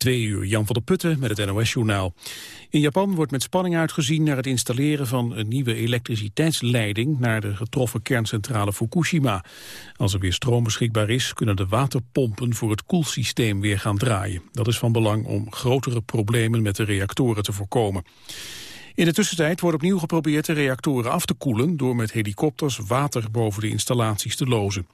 Twee uur, Jan van der Putten met het NOS-journaal. In Japan wordt met spanning uitgezien naar het installeren van een nieuwe elektriciteitsleiding naar de getroffen kerncentrale Fukushima. Als er weer stroom beschikbaar is, kunnen de waterpompen voor het koelsysteem weer gaan draaien. Dat is van belang om grotere problemen met de reactoren te voorkomen. In de tussentijd wordt opnieuw geprobeerd de reactoren af te koelen door met helikopters water boven de installaties te lozen.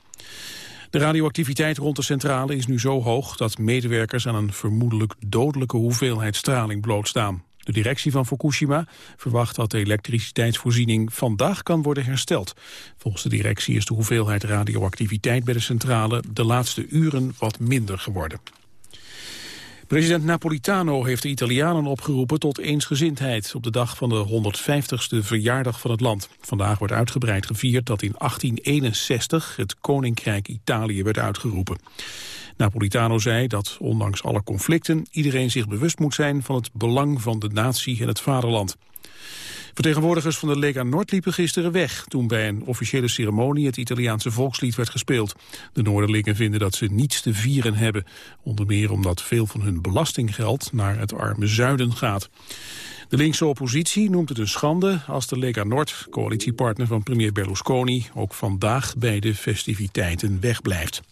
De radioactiviteit rond de centrale is nu zo hoog dat medewerkers aan een vermoedelijk dodelijke hoeveelheid straling blootstaan. De directie van Fukushima verwacht dat de elektriciteitsvoorziening vandaag kan worden hersteld. Volgens de directie is de hoeveelheid radioactiviteit bij de centrale de laatste uren wat minder geworden. President Napolitano heeft de Italianen opgeroepen tot eensgezindheid op de dag van de 150ste verjaardag van het land. Vandaag wordt uitgebreid gevierd dat in 1861 het Koninkrijk Italië werd uitgeroepen. Napolitano zei dat ondanks alle conflicten iedereen zich bewust moet zijn van het belang van de natie en het vaderland. Vertegenwoordigers van de Lega Nord liepen gisteren weg... toen bij een officiële ceremonie het Italiaanse volkslied werd gespeeld. De Noorderlingen vinden dat ze niets te vieren hebben. Onder meer omdat veel van hun belastinggeld naar het arme zuiden gaat. De linkse oppositie noemt het een schande als de Lega Nord, coalitiepartner van premier Berlusconi, ook vandaag bij de festiviteiten wegblijft.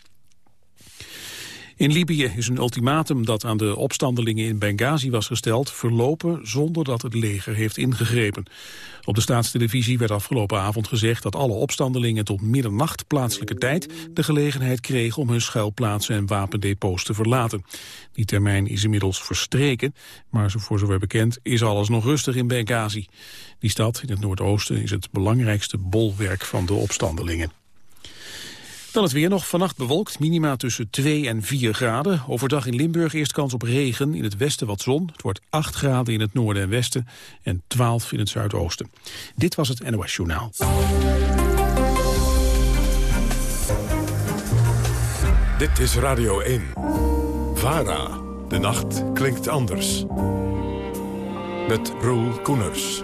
In Libië is een ultimatum dat aan de opstandelingen in Benghazi was gesteld verlopen zonder dat het leger heeft ingegrepen. Op de staatstelevisie werd afgelopen avond gezegd dat alle opstandelingen tot middernacht plaatselijke tijd de gelegenheid kregen om hun schuilplaatsen en wapendepots te verlaten. Die termijn is inmiddels verstreken, maar voor zover bekend is alles nog rustig in Benghazi. Die stad in het noordoosten is het belangrijkste bolwerk van de opstandelingen. Dan het weer nog. Vannacht bewolkt, minima tussen 2 en 4 graden. Overdag in Limburg eerst kans op regen, in het westen wat zon. Het wordt 8 graden in het noorden en westen en 12 in het zuidoosten. Dit was het NOS Journaal. Dit is Radio 1. VARA. De nacht klinkt anders. Met Roel Koeners.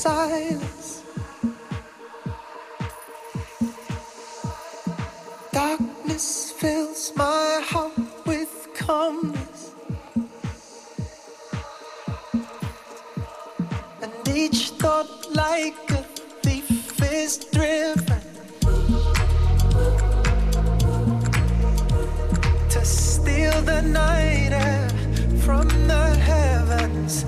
Silence. Darkness fills my heart with calmness, and each thought, like a thief, is driven to steal the night air from the heavens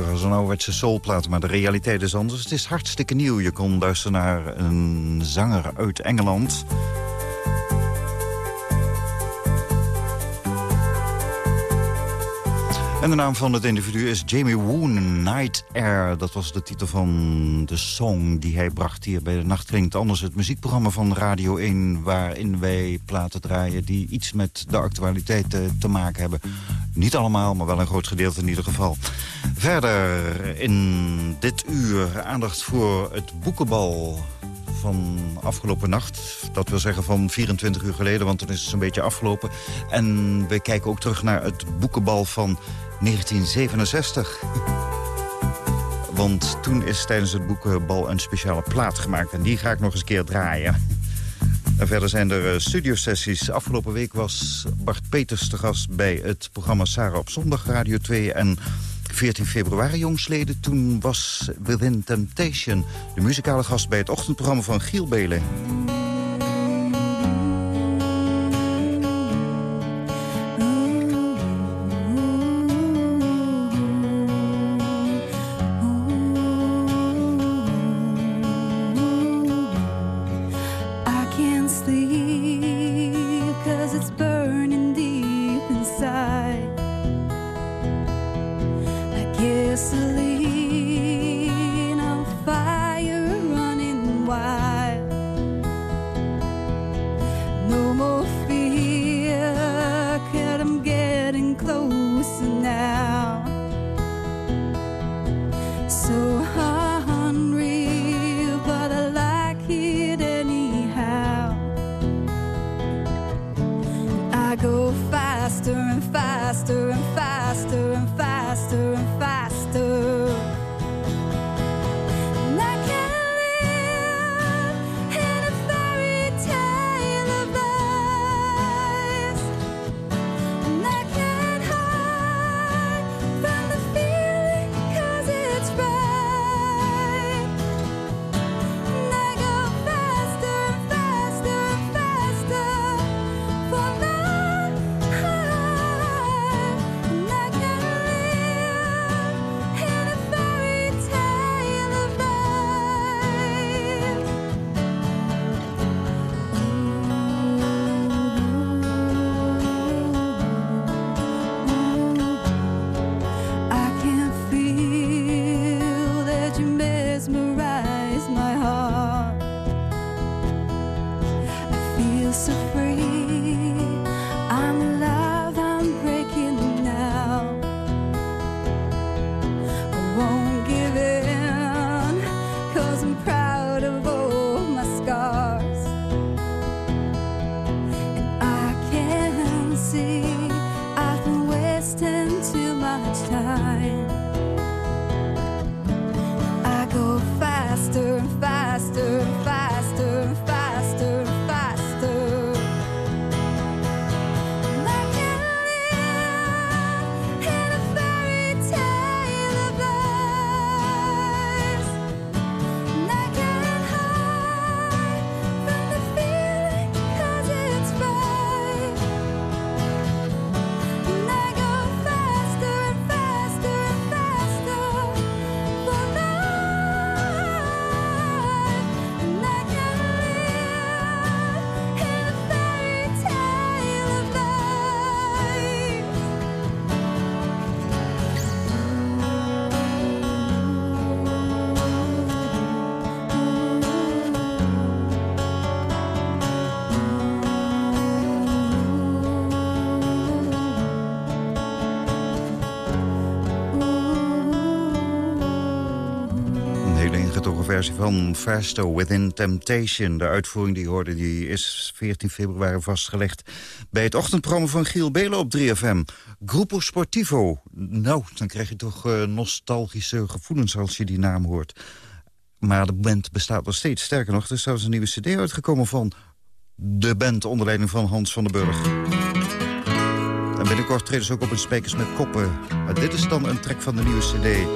klinkt als een ouderwetse soulplaat, maar de realiteit is anders. Het is hartstikke nieuw. Je kon luisteren naar een zanger uit Engeland. En de naam van het individu is Jamie Woon, Night Air. Dat was de titel van de song die hij bracht hier bij de Nacht Klinkt Anders. Het muziekprogramma van Radio 1, waarin wij platen draaien... die iets met de actualiteit te maken hebben. Niet allemaal, maar wel een groot gedeelte in ieder geval. Verder in dit uur aandacht voor het boekenbal van afgelopen nacht. Dat wil zeggen van 24 uur geleden, want dan is het zo'n beetje afgelopen. En we kijken ook terug naar het boekenbal van 1967. Want toen is tijdens het boekenbal een speciale plaat gemaakt. En die ga ik nog eens een keer draaien. En verder zijn er eh, studiosessies. Afgelopen week was Bart Peters te gast bij het programma Sarah op Zondag Radio 2. En 14 februari jongsleden, toen was Within Temptation... de muzikale gast bij het ochtendprogramma van Giel Belen. Van Faster Within Temptation. De uitvoering die je hoorde die is 14 februari vastgelegd... bij het ochtendprogramma van Giel Belen op 3FM. Gruppo Sportivo. Nou, dan krijg je toch eh, nostalgische gevoelens als je die naam hoort. Maar de band bestaat nog steeds. Sterker nog, er is zelfs een nieuwe cd uitgekomen van de band... onder leiding van Hans van den Burg. En binnenkort treden ze ook op een Spijkers met Koppen. Maar dit is dan een track van de nieuwe cd.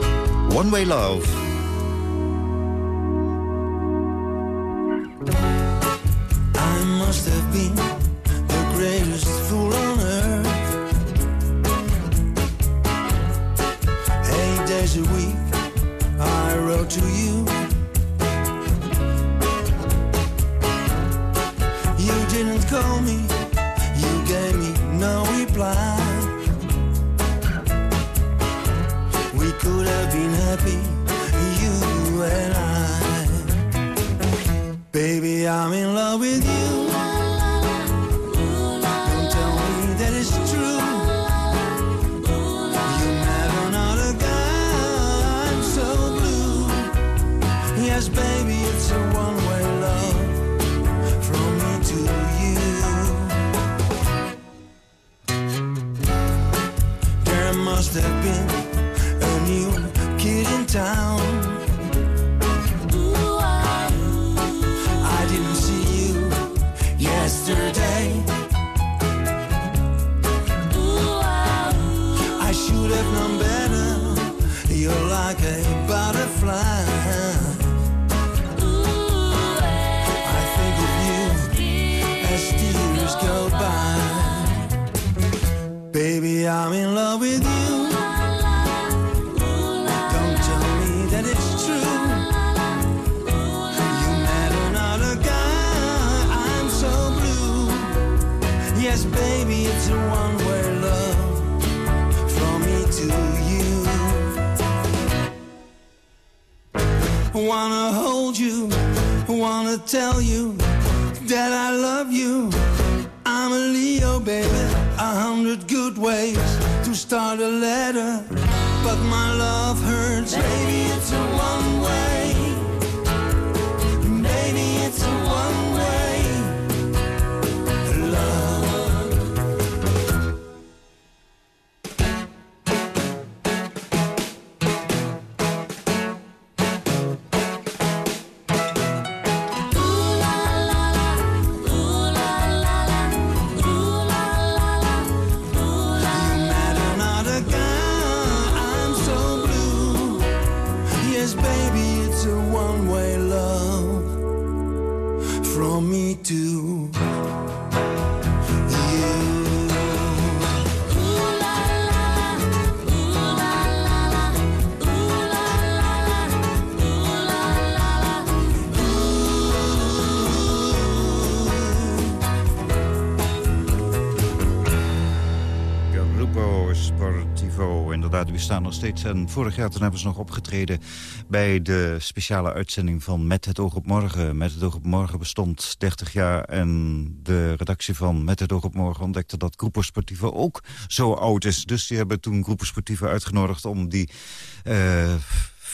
One Way Love. I'm in love with you. Don't tell me that it's true. You met another guy, I'm so blue. Yes, baby, it's a one-way love from me to you. There must have been a new kid in town. I'm in love with you. Wanna hold you, wanna tell you that I love you. I'm a Leo, baby, a hundred good ways to start a letter. But my love hurts, baby, it's a one-way. Inderdaad, die staan nog steeds. En vorig jaar toen hebben ze nog opgetreden bij de speciale uitzending van Met het oog op morgen. Met het oog op morgen bestond 30 jaar en de redactie van Met het oog op morgen ontdekte dat Sportivo ook zo oud is. Dus die hebben toen Sportivo uitgenodigd om die... eh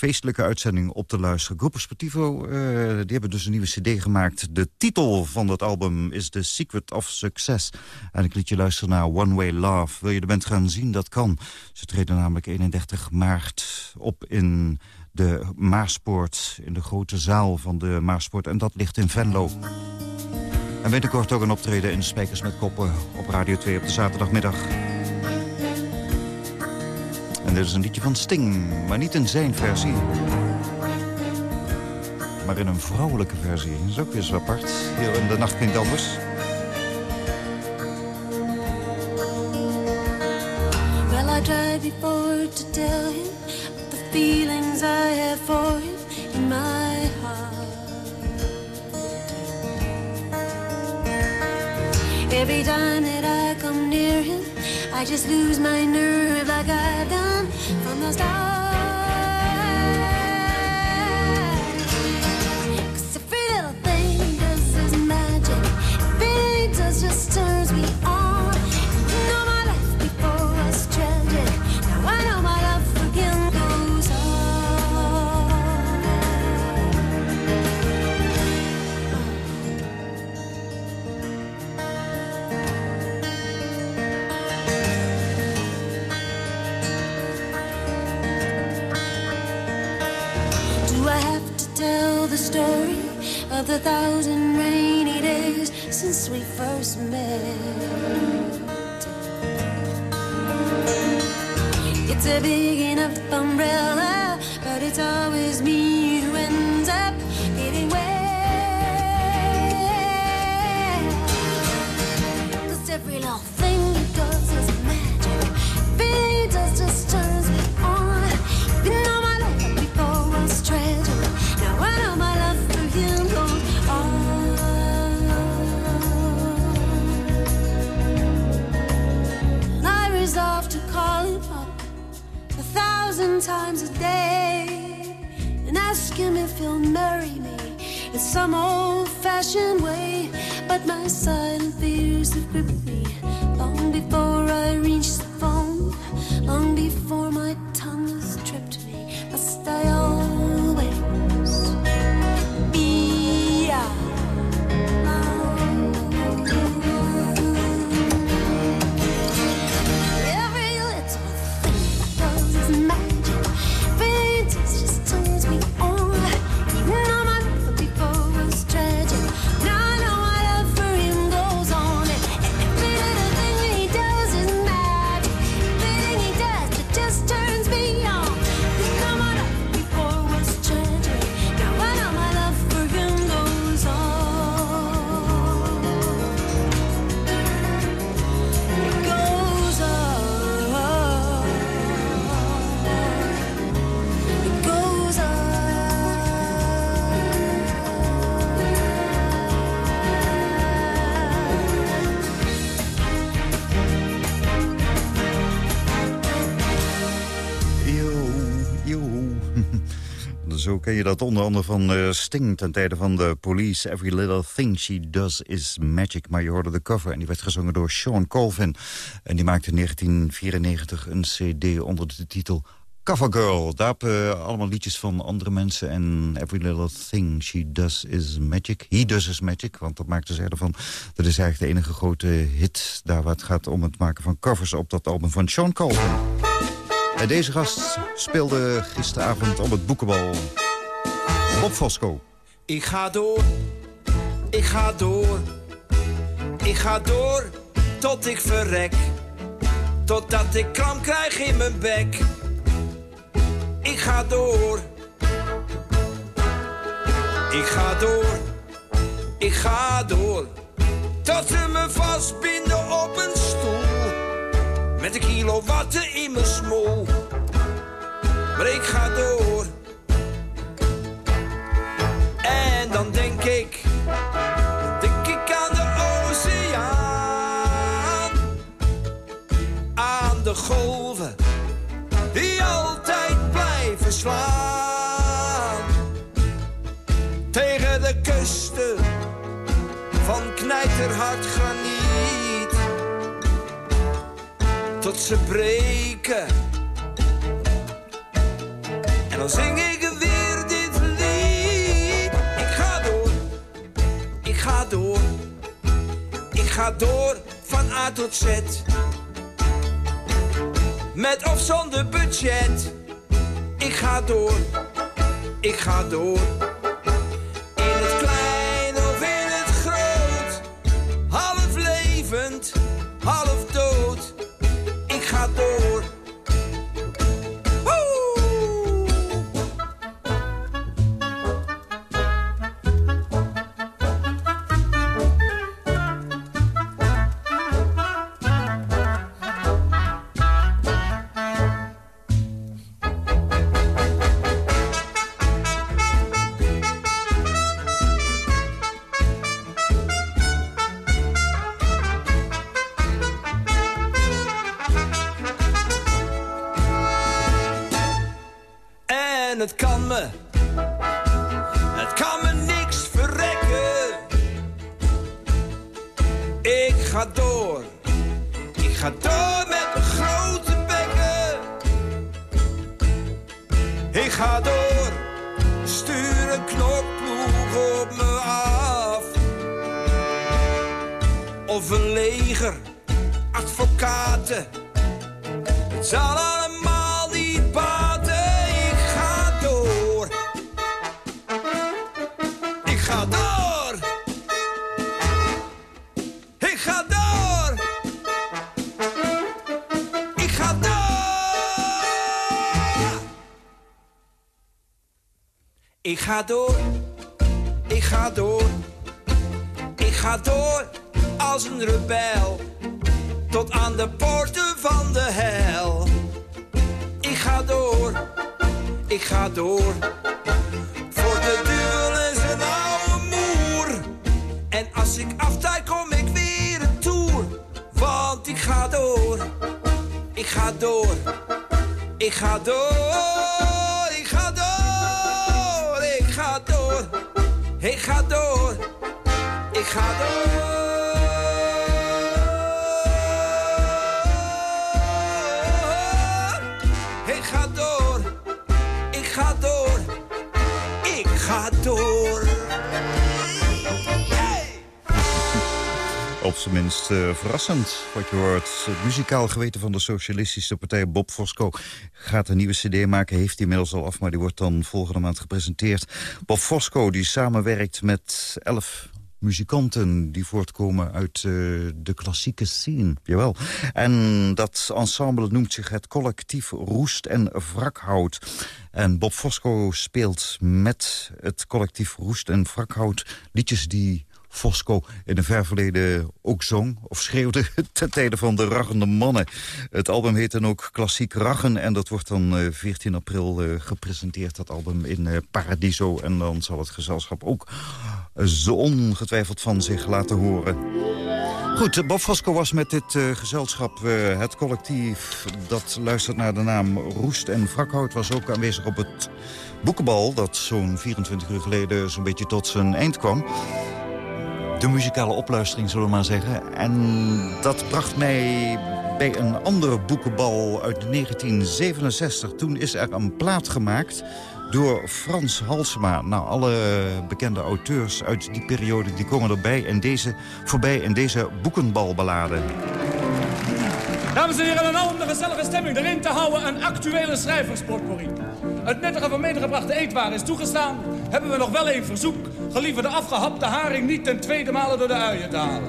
feestelijke uitzending op te luisteren. Gruppo Sportivo, eh, die hebben dus een nieuwe cd gemaakt. De titel van dat album is The Secret of Success. En ik liet je luisteren naar One Way Love. Wil je de band gaan zien? Dat kan. Ze treden namelijk 31 maart op in de Maaspoort. In de grote zaal van de Maaspoort. En dat ligt in Venlo. En binnenkort ook een optreden in Spijkers met Koppen op Radio 2 op de zaterdagmiddag. En dit is een liedje van Sting, maar niet in zijn versie. Maar in een vrouwelijke versie. Dat is ook weer zo apart. Hier in de nacht klinkt anders. Well, I before to tell him the feelings I have for him in my heart. Every time that I come near him, I just lose my nerve like I've done from the start. Do I have to tell the story of the thousand rainy days since we first met? It's a big enough umbrella, but it's always me who ends up getting wet. 'Cause every little thing he does is times a day and ask him if he'll marry me in some old-fashioned way. But my silent fears have gripped me long before I reach the phone, long before my tongue has tripped me. Must I Zo ken je dat onder andere van eh, Sting ten tijde van de Police. Every little thing she does is magic. Maar je hoorde de cover en die werd gezongen door Sean Colvin. En die maakte in 1994 een cd onder de titel Covergirl. Daarop eh, allemaal liedjes van andere mensen. En Every little thing she does is magic. He does is magic, want dat maakte ze ervan. Dat is eigenlijk de enige grote hit daar waar het gaat om het maken van covers op dat album van Sean Colvin. En deze gast speelde gisteravond op het boekenbal. Bob Fosco. Ik ga door, ik ga door, ik ga door tot ik verrek. Totdat ik kramp krijg in mijn bek. Ik ga door, ik ga door, ik ga door. Tot ze me vastbinden op een stoel. Met een kilo watten in mijn smoel. Maar ik ga door. En dan denk ik, denk ik aan de oceaan. Aan de golven, die altijd blijven slaan. Tegen de kusten van knijterhard ze breken. En dan zing ik weer dit lied. Ik ga door, ik ga door, ik ga door van A tot Z. Met of zonder budget. Ik ga door, ik ga door. Ga door, ik ga door. Ik ga door, ik ga door. Ik ga door, ik ga door. Ik ga door. Ik ga door. Ik ga door. Ik ga door. Op zijn minst eh, verrassend wat je hoort. Het muzikaal geweten van de Socialistische Partij Bob Fosco gaat een nieuwe cd maken. Heeft hij inmiddels al af, maar die wordt dan volgende maand gepresenteerd. Bob Fosco die samenwerkt met elf muzikanten die voortkomen uit eh, de klassieke scene. Jawel. En dat ensemble noemt zich het collectief Roest en Wrakhout. En Bob Fosco speelt met het collectief Roest en Wrakhout liedjes die Fosco in een ver verleden ook zong of schreeuwde ten tijde van de raggende mannen. Het album heet dan ook Klassiek Raggen en dat wordt dan eh, 14 april eh, gepresenteerd, dat album in eh, Paradiso. En dan zal het gezelschap ook eh, zo ongetwijfeld van zich laten horen. Goed, eh, Bob Fosco was met dit eh, gezelschap, eh, het collectief dat luistert naar de naam Roest en Wrakhout, was ook aanwezig op het boekenbal dat zo'n 24 uur geleden zo'n beetje tot zijn eind kwam de muzikale opluistering, zullen we maar zeggen. En dat bracht mij bij een andere boekenbal uit 1967. Toen is er een plaat gemaakt door Frans Halsema. Nou, alle bekende auteurs uit die periode die komen erbij en deze, voorbij in deze boekenbalballade. Dames en heren, een om de gezellige stemming erin te houden... een actuele schrijverspotpourri. Het nuttige van medegebrachte eetwaren is toegestaan. Hebben we nog wel een verzoek. Gelieve de afgehapte haring niet ten tweede malen door de uien te halen.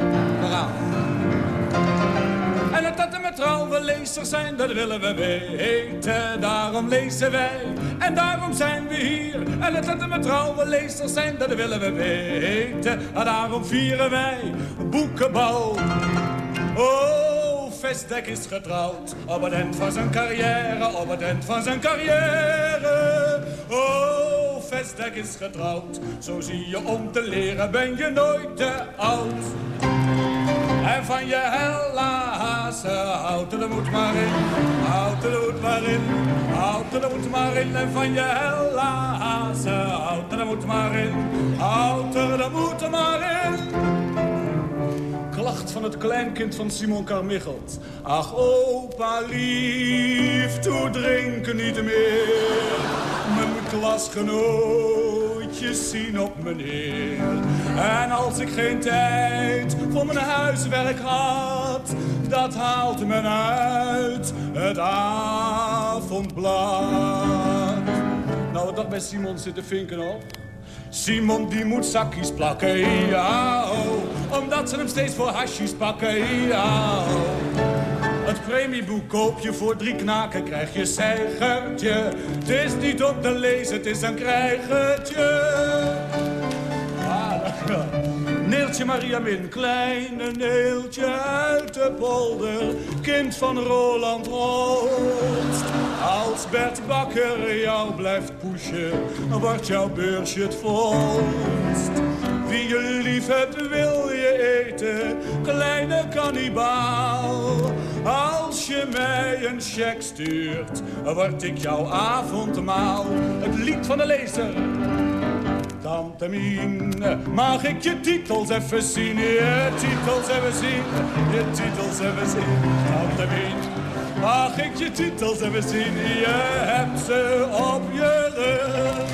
En dat er met trouwe lezers zijn, dat willen we weten. Daarom lezen wij en daarom zijn we hier. En dat er met trouwe lezers zijn, dat willen we weten. En daarom vieren wij boekenbal. Oh, Vestdek is getrouwd op het eind van zijn carrière, op het eind van zijn carrière. Oh, Vestdek is getrouwd, zo zie je om te leren ben je nooit te oud. En van je hella hazen, houd de moed maar in, houd de moed maar in, houd de moed maar in. En van je hella hazen, houd de moed maar in, houd de moed maar in. Lacht van het kleinkind van Simon Carmichelt. Ach, opa lief, toe drinken niet meer. Mijn klasgenootjes zien op me neer. En als ik geen tijd voor mijn huiswerk had, dat haalt men uit het avondblad. Nou, wat dat bij Simon zit te vinken op. Simon die moet zakjes plakken, ja, omdat ze hem steeds voor hasjes pakken, ja. Het premieboek koop je voor drie knaken, krijg je zeigertje. Het is niet om te lezen, het is een krijgertje. Ah. Neeltje Maria Min, kleine Neeltje uit de polder, kind van Roland Holst. Als Bert Bakker jou blijft pushen, wordt jouw beursje het volst. Wie je lief hebt wil je eten, kleine kannibaal. Als je mij een cheque stuurt, word ik jouw avondmaal. Het lied van de lezer. Tante mag ik je titels even zien? Je titels even zien, je titels even zien. Tante mag ik je titels even zien? Je hebt ze op je rug.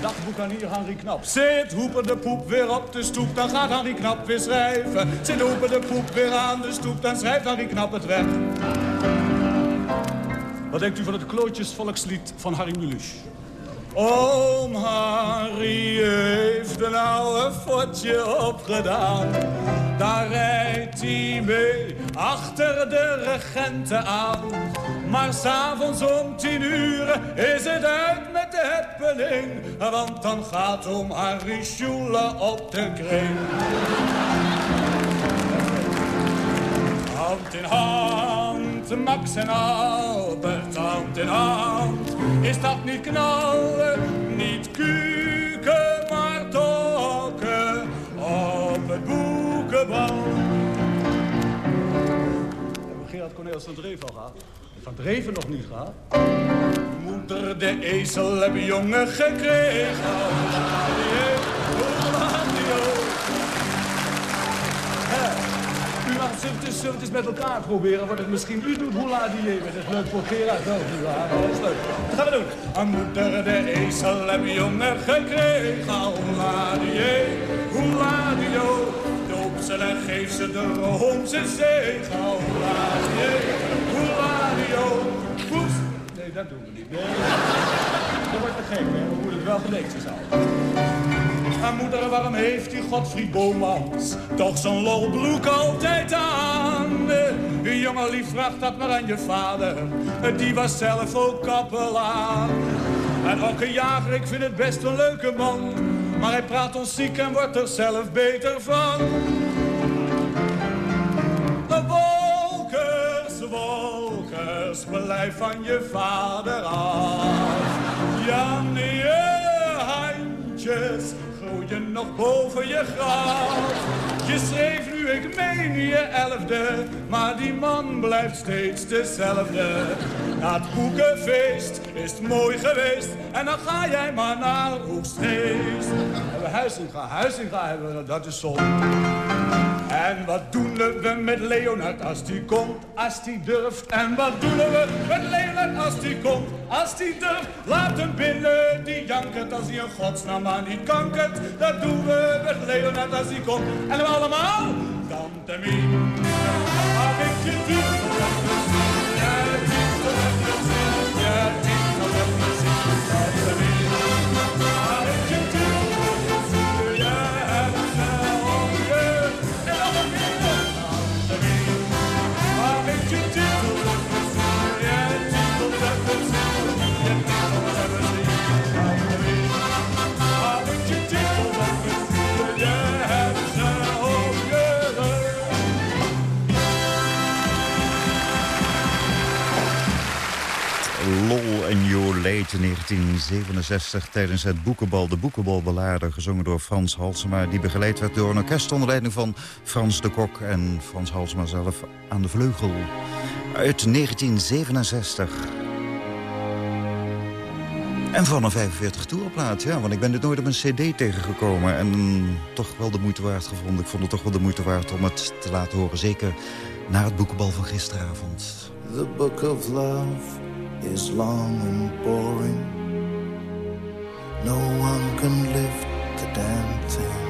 Dagboek aan hier Henri Knap. Zit Hoeper de poep weer op de stoep, dan gaat Henri Knap weer schrijven. Zit Hoeper de poep weer aan de stoep, dan schrijft Henri Knap het weg. Wat denkt u van het klootjesvolkslied van Harry Mulisch? Oom Harry heeft een oude fotje opgedaan. Daar rijdt hij mee achter de regenten aan. Maar s'avonds om tien uur is het uit met de happening. Want dan gaat oom Harry op de kring. Hand in hand, Max en Albert, hand in hand. Is dat niet knallen, niet kuken, maar tokken op het boekenbal? Hebben we Gerard Cornelis van Dreven al gehad? Van Dreven nog niet gehad? Moeder de ezel heb jongen gekregen. Zullen we het eens met elkaar proberen wat het misschien u doet. Hoe laat die Dat is leuk voor Gerard waar? Dat is leuk. Dat gaan we doen. Aan moeder de ezel heb jongen gekregen. Hoe laat die Hoe laat die Doop ze en geef ze de roomse zegen. Hoe laat die Hoe laat die Poes. Nee, dat doen we niet. Nee. Dat wordt te gek, hè. We moeten het wel gelezen zijn. Ah, moeder, waarom heeft die Godfried Bomans toch zo'n lolbroek altijd aan? Eh, Uw jongen lief, vraagt dat maar aan je vader, Eh, die was zelf ook kappelaan. En ook een jager, ik vind het best een leuke man, maar hij praat ons ziek en wordt er zelf beter van. De wolkers, wolkers, blijf van je vader af. Ja, nee, handjes groeien nog boven je graf. Je schreef nu, ik meen je elfde, maar die man blijft steeds dezelfde. Na het boekenfeest is het mooi geweest en dan ga jij maar naar Oegstgeest. Hebben we Huizinga, Huizinga hebben we, dat is zon. En wat doen we met Leonard als die komt, als die durft? En wat doen we met Leonard als die komt, als die durft? Laat hem binnen, die jankert als hij een godsnaam maar niet kankert. Dat doen we met Leonard als die komt. En we allemaal, Mien, mag ik je zien, ja, En Joleet in 1967 tijdens het Boekenbal. De Boekenbalballade, gezongen door Frans Halsema... die begeleid werd door een orkest onder leiding van Frans de Kok... en Frans Halsema zelf aan de vleugel. Uit 1967. En van een 45 toerplaat, ja. Want ik ben dit nooit op een cd tegengekomen. En toch wel de moeite waard gevonden. Ik vond het toch wel de moeite waard om het te laten horen. Zeker na het boekenbal van gisteravond. The book of love is long and boring. No one can lift the damn thing.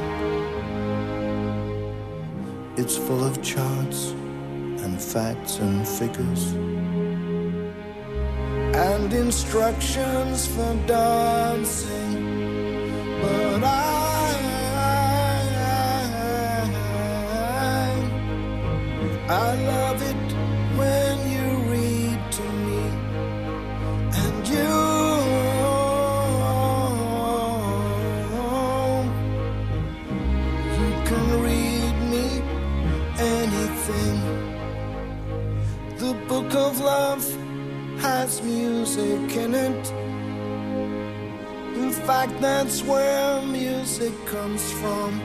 It's full of charts and facts and figures. And instructions for dancing. But I, I love it in it. In fact, that's where music comes from.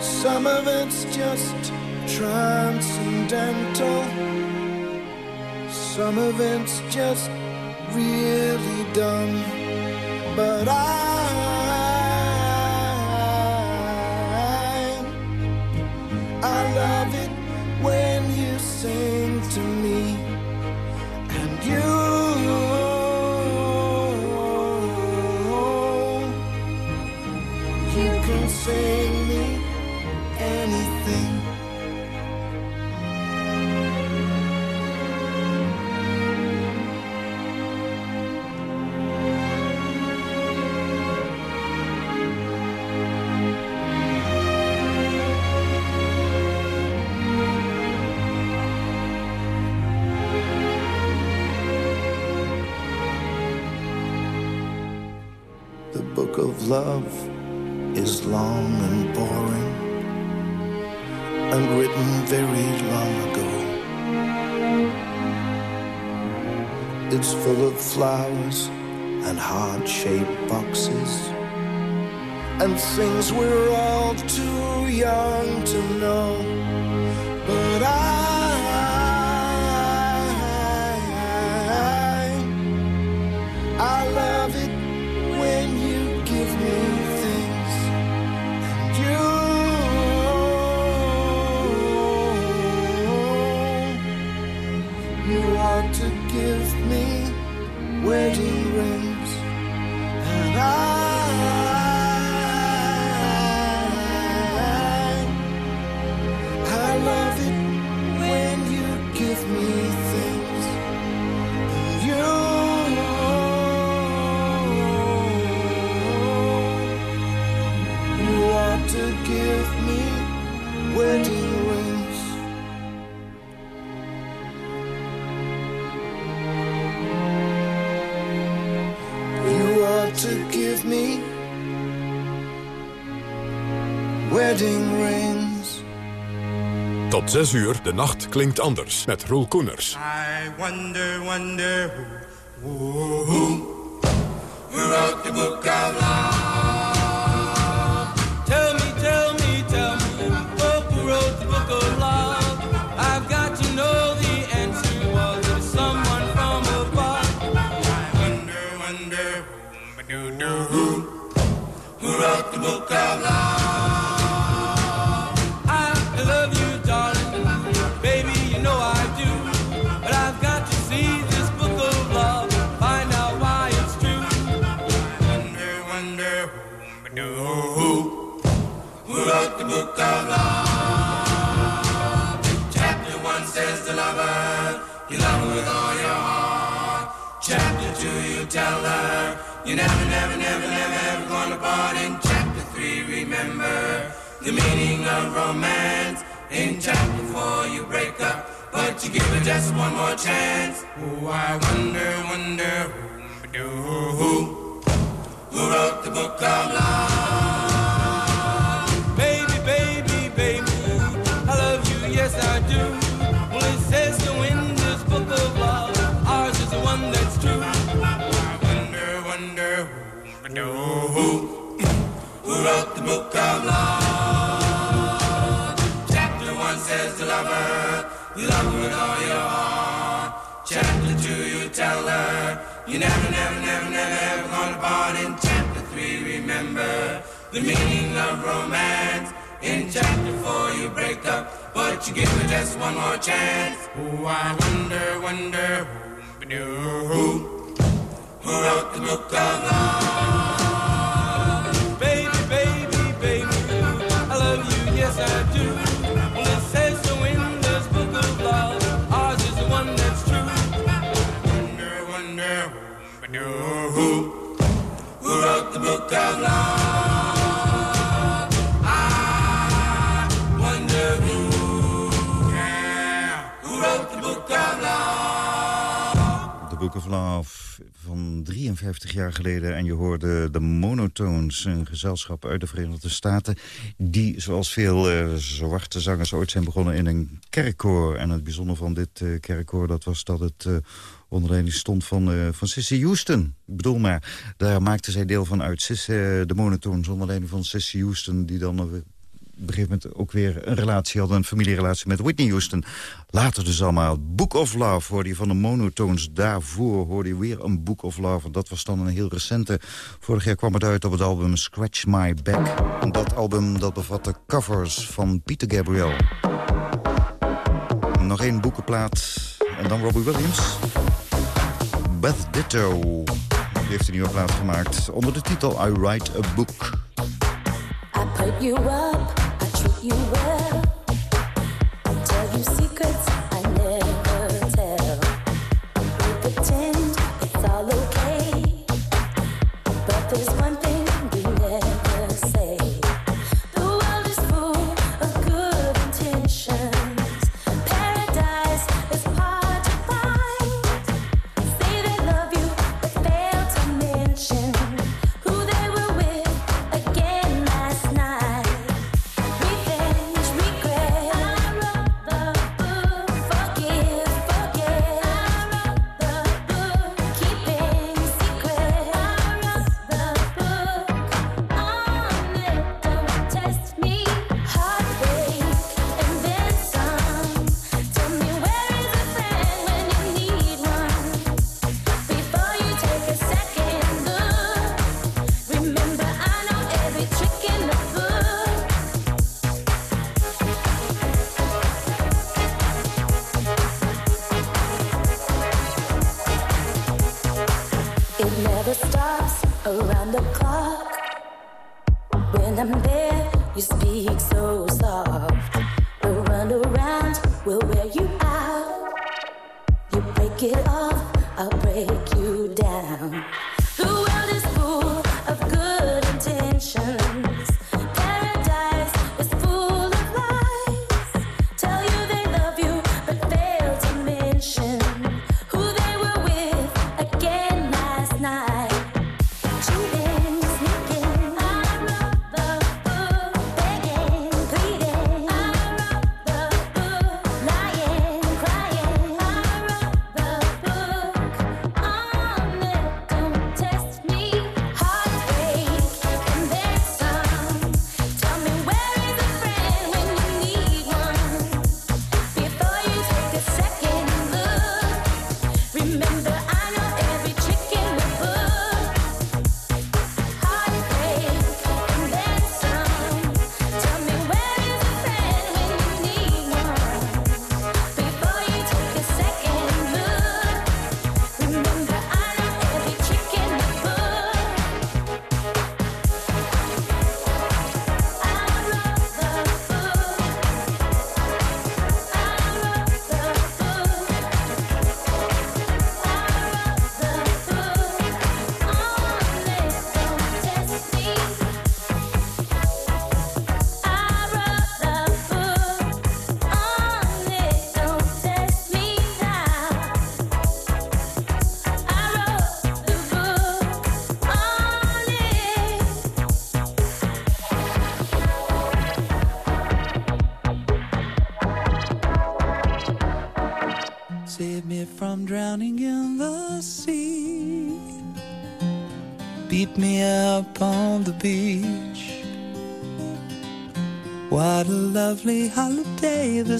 Some of it's just transcendental. Some of it's just really dumb. But I love is long and boring and written very long ago. It's full of flowers and heart shaped boxes and things we're all too young to know. 6 uur, de nacht klinkt anders. Met Roel Koeners. I wonder, wonder who, who, wrote the book of love? Tell me, tell me, tell me, who wrote the book of love? I've got to know the answer. Someone from above? I wonder, wonder who, who, who wrote the book of love? Tell her, you never, never, never, never, ever gonna part. In chapter three, remember the meaning of romance. In chapter four, you break up, but you give her just one more chance. Oh, I wonder, wonder who, who, who wrote the book of love? Who, wrote the book of love? Chapter one says to lover, you love her with all your heart. Chapter two, you tell her, You never, never, never, never ever gonna part in chapter three. Remember the meaning of romance. In chapter four, you break up, but you give me just one more chance. Oh, I wonder, wonder who who, who wrote the book of love. Who who wrote the book of love. I wonder who, yeah, who wrote the book of love. The Book of Love van 53 jaar geleden. En je hoorde de Monotones, een gezelschap uit de Verenigde Staten... die, zoals veel eh, zwarte zangers ooit zijn begonnen in een kerkkoor. En het bijzondere van dit eh, kerkkoor dat was dat het... eh, onder leiding stond van, eh van Sissy Houston. Ik bedoel maar, daar maakte zij deel van uit. Eh, de Monotones onder leiding van Sissy Houston... die dan eh, op een gegeven moment ook weer een relatie hadden... een familierelatie met Whitney Houston. Later dus allemaal. Book of Love hoorde je van de Monotones. Daarvoor hoorde je weer een Book of Love. Dat was dan een heel recente. Vorig jaar kwam het uit op het album Scratch My Back. Dat album dat bevatte covers van Peter Gabriel. Nog één boekenplaat. En dan Robbie Williams. Beth Ditto. Die heeft een nieuwe plaat gemaakt onder de titel I Write a Book. I put you up, I treat you well. I tell you secrets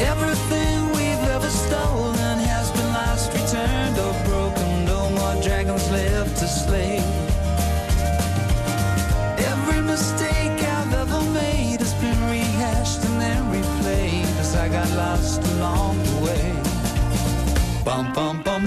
Everything we've ever stolen has been lost, returned, or broken. No more dragons left to slay. Every mistake I've ever made has been rehashed and then replayed as I got lost along the way. Bum bum bum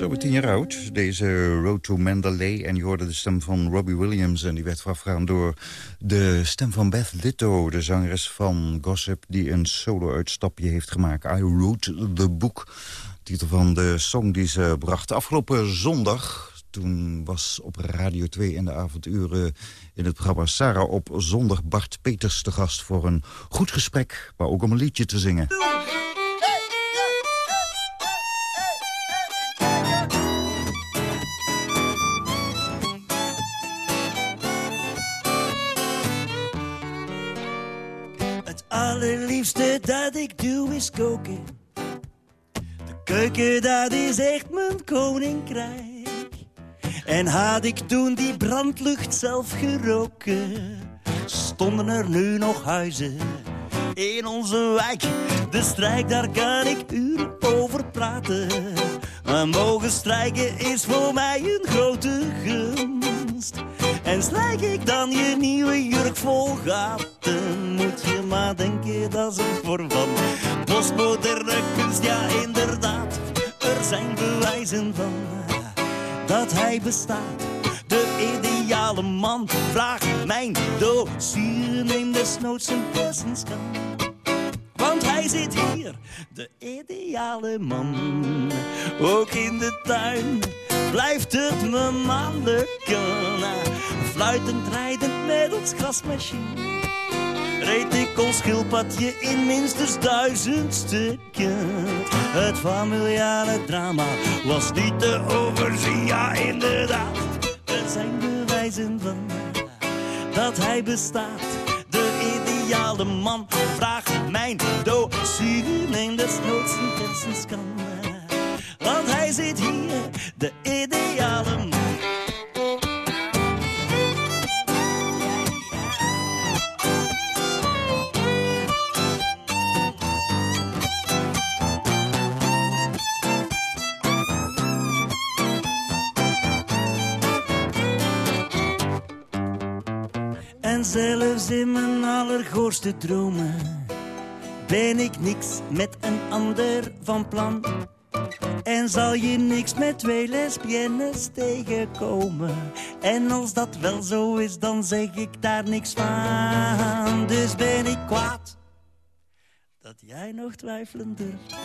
Zo over tien jaar oud, deze Road to Mandalay. En je hoorde de stem van Robbie Williams. En die werd voorafgegaan door de stem van Beth Litto, de zangeres van Gossip... die een solo-uitstapje heeft gemaakt. I Wrote the Book, titel van de song die ze bracht. Afgelopen zondag, toen was op Radio 2 in de avonduren... in het programma Sarah op zondag Bart Peters te gast... voor een goed gesprek, maar ook om een liedje te zingen. Allerliefste dat ik doe is koken. De keuken, dat is echt mijn koninkrijk. En had ik toen die brandlucht zelf geroken, stonden er nu nog huizen in onze wijk. De strijk, daar kan ik uren over praten. Maar mogen strijken is voor mij een grote gunst. En strijk ik dan je nieuwe jurk vol gaten, moet je maar denken dat is een vorm van postmoderne kunst. Ja, inderdaad, er zijn bewijzen van dat hij bestaat. De ideale man, vraag mijn dossier, neem desnoods een hersenscan. Want hij zit hier, de ideale man. Ook in de tuin blijft het mijn manneken. Fluitend rijdend met ons grasmachine. Reed ik ons schildpadje in minstens duizend stukken. Het familiale drama was niet te overzien, ja inderdaad. Er zijn bewijzen van dat hij bestaat. De ideale man, vraag mijn dossier. Neem desnoods een hersenscan. Allergoorste dromen ben ik niks met een ander van plan. En zal je niks met twee lesbiennes tegenkomen. En als dat wel zo is, dan zeg ik daar niks van. Dus ben ik kwaad dat jij nog twijfelen durft.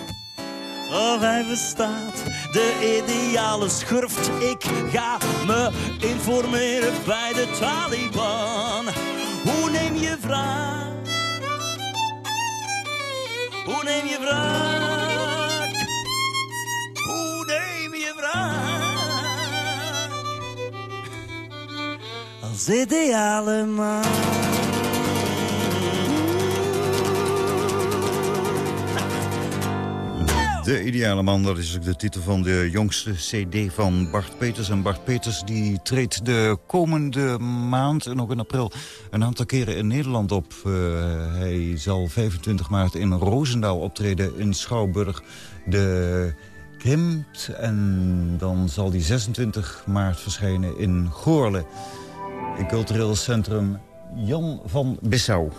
Of hij bestaat, de ideale schurft. Ik ga me informeren bij de Taliban. Hoe neem je wraak? Hoe neem je wraak? Hoe neem je wraak? Als ideale man. De Ideale Man, dat is ook de titel van de jongste cd van Bart Peters. En Bart Peters die treedt de komende maand, en ook in april, een aantal keren in Nederland op. Uh, hij zal 25 maart in Roosendaal optreden in Schouwburg. De Krimt. En dan zal die 26 maart verschijnen in Goorle. In cultureel centrum Jan van Bissau.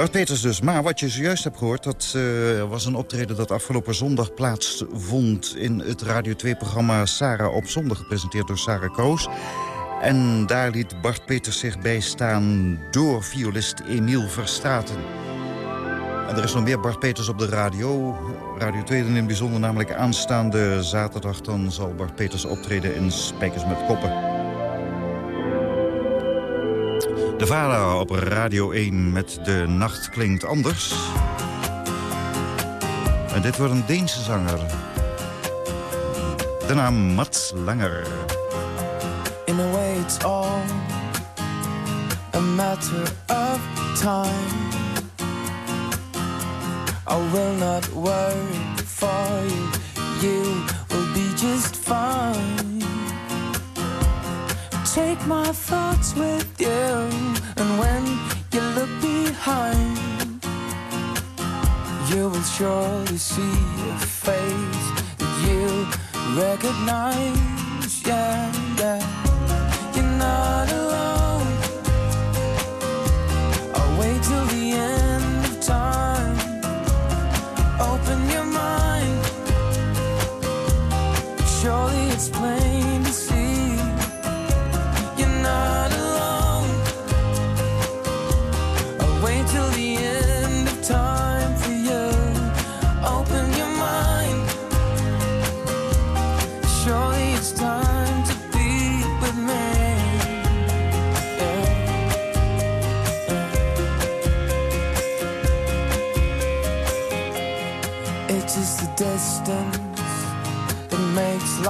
Bart Peters dus. Maar wat je zojuist hebt gehoord... dat uh, was een optreden dat afgelopen zondag plaatsvond... in het Radio 2-programma Sarah op zondag... gepresenteerd door Sarah Kroos. En daar liet Bart Peters zich bijstaan door violist Emiel Verstraten. En er is nog meer Bart Peters op de radio. Radio 2 in het bijzonder, namelijk aanstaande zaterdag... dan zal Bart Peters optreden in Spijkers met Koppen. De vader op Radio 1 met De Nacht Klinkt Anders. En dit wordt een Deense zanger. De naam Mats Langer. In a way it's all a matter of time. I will not worry for you. You will be just fine. Take my thoughts with you, and when you look behind, you will surely see a face that you recognize. Yeah, yeah. You're not alone.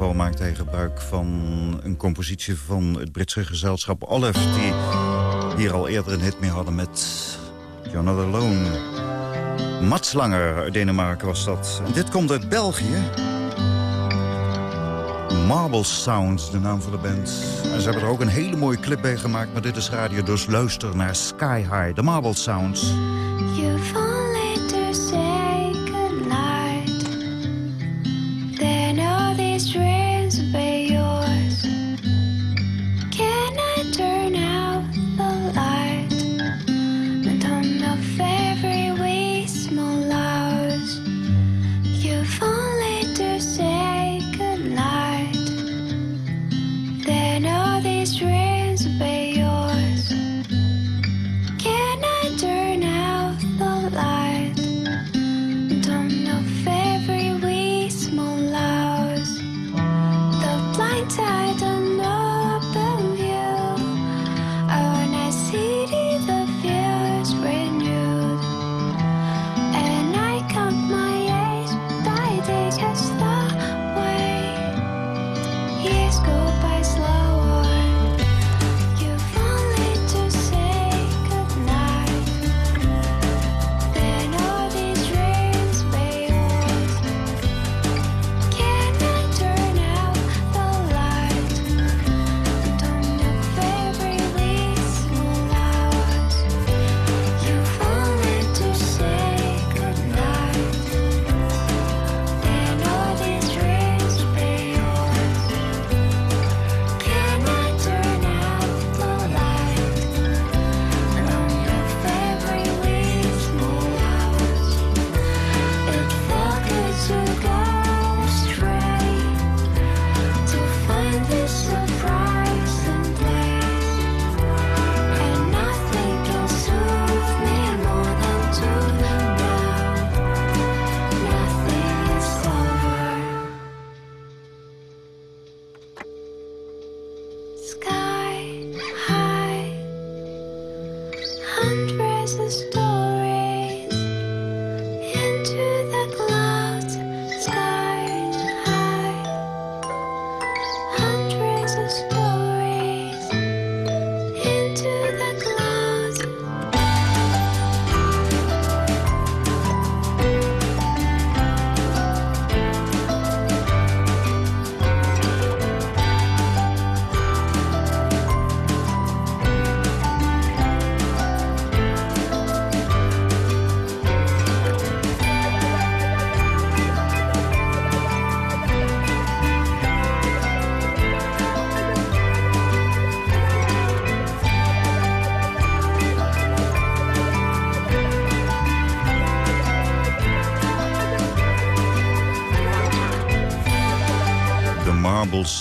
Geval maakt hij gebruik van een compositie van het Britse gezelschap Olive... die hier al eerder een hit mee hadden met You're Not Alone. Mats Langer uit Denemarken was dat. En dit komt uit België. Marble Sounds, de naam van de band. En ze hebben er ook een hele mooie clip bij gemaakt. Maar dit is radio, dus luister naar Sky High, de Marble Sounds.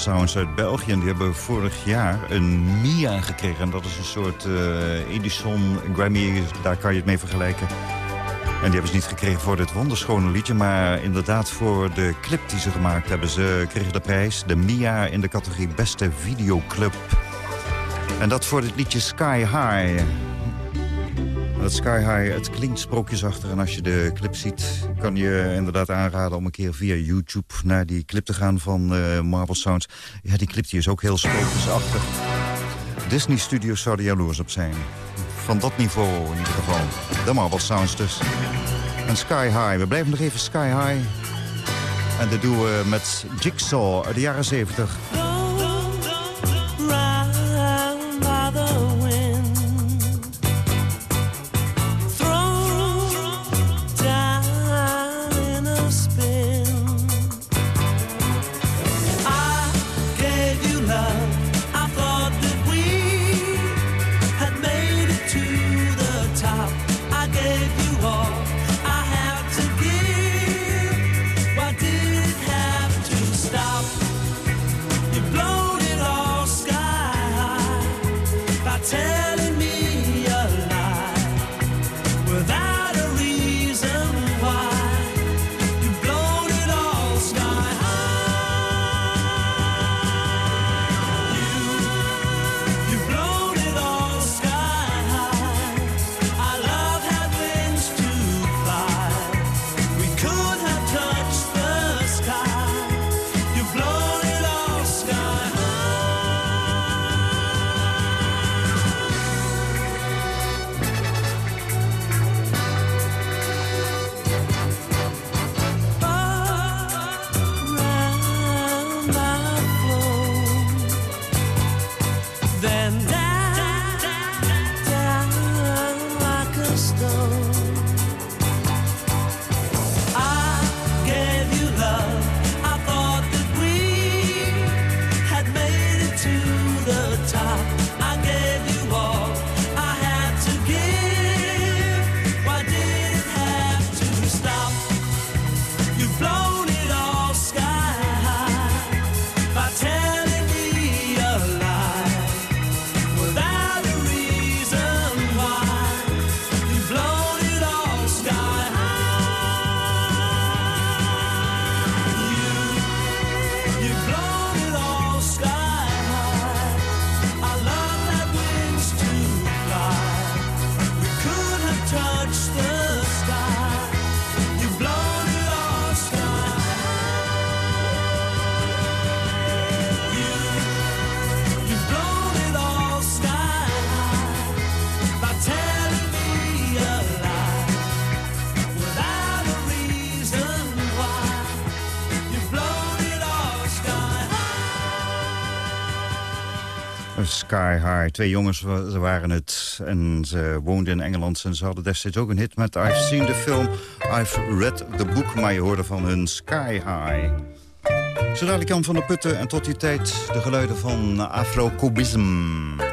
Sounds uit België. En die hebben vorig jaar een Mia gekregen. En dat is een soort eh, Edison Grammy, daar kan je het mee vergelijken. En die hebben ze niet gekregen voor dit wonderschone liedje... maar inderdaad voor de clip die ze gemaakt hebben. Ze kregen de prijs, de Mia, in de categorie Beste Videoclip. En dat voor het liedje Sky High. Dat Sky High, het klinkt sprookjesachtig. En als je de clip ziet, kan je inderdaad aanraden... om een keer via YouTube naar die clip te gaan van eh, Marvel Sounds. Ja, die clip die is ook heel sprookjesachtig. Disney Studios zouden jaloers op zijn. Van dat niveau in ieder geval. De Marvel Sounds dus. En Sky High. We blijven nog even Sky High. En dat doen we met Jigsaw uit de jaren 70. Sky High. Twee jongens ze waren het en ze woonden in Engeland... en ze hadden destijds ook een hit met I've seen the film, I've read the book... maar je hoorde van hun Sky High. Zo dadelijk Jan van der Putten en tot die tijd de geluiden van Afro-Cubism.